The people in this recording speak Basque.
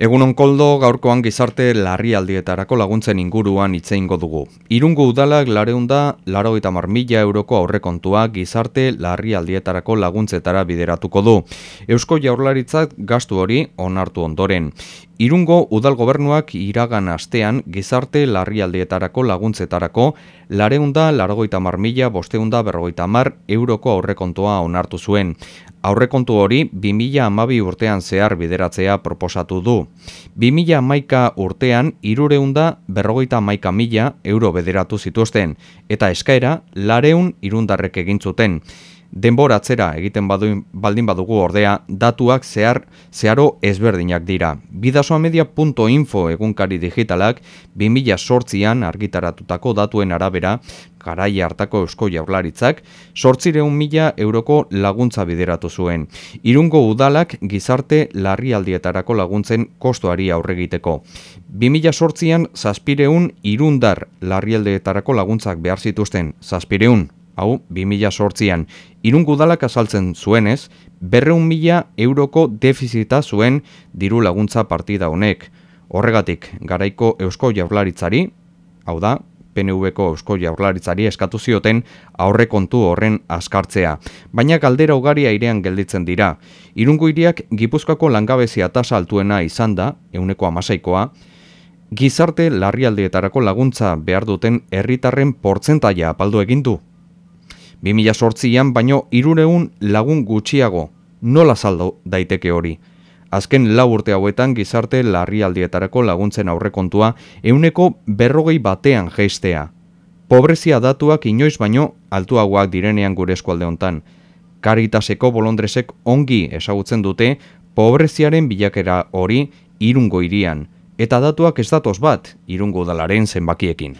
Egunon koldo gaurkoan gizarte larrialdietarako laguntzen inguruan itzeingo dugu. Irungo udalak lareunda laro eta marmila euroko aurrekontua gizarte larrialdietarako laguntzetara bideratuko du. Eusko jaurlaritzak gastu hori onartu ondoren. Irungo udal gobernuak iragan astean gizarte larrialdietarako laguntzetarako lareunda larogoita marmila bosteunda berrogoita mar euroko aurrekontua onartu zuen. Aurrekontu hori 2000 amabi urtean zehar bideratzea proposatu du. 2000 maika urtean irureunda berrogeita maika mila euro bederatu zituzten, eta eskaera lareun irundarrek egintzuten. Denboratzera egiten badu, baldin badugu ordea, datuak zehar zeharo ezberdinak dira. Bidasoamedia.info egunkari digitalak 2000 sortzian argitaratutako datuen arabera, garai hartako eusko jaurlaritzak, sortzireun mila euroko laguntza bideratu zuen. Irungo udalak gizarte larrialdietarako laguntzen kostuari aurregiteko. 2000 sortzian, zazpireun irundar larrialdietarako laguntzak behar zituzten, zazpireun hau 2000 sortzian, irungudalak azaltzen zuenez, berreun mila euroko defizita zuen diru laguntza partida honek. Horregatik, garaiko eusko jaurlaritzari, hau da, PNV-ko eusko jaurlaritzari eskatu zioten aurrekontu horren askartzea. Baina galdera ugari airean gelditzen dira. Irungu iriak Gipuzkoako langabezia tasa altuena izan da, euneko amaseikoa, gizarte larrialdietarako laguntza behar duten herritarren portzentaia apaldu egindu. 2008an baino irureun lagun gutxiago, nola saldo daiteke hori. Azken lau urte hauetan gizarte larrialdietarako laguntzen aurrekontua euneko berrogei batean geistea. Pobrezia datuak inoiz baino altuagoak direnean gure eskualde hontan. Karitaseko bolondresek ongi ezagutzen dute pobreziaren bilakera hori irungo irian. Eta datuak ez datoz bat irungo dalaren zenbakiekin.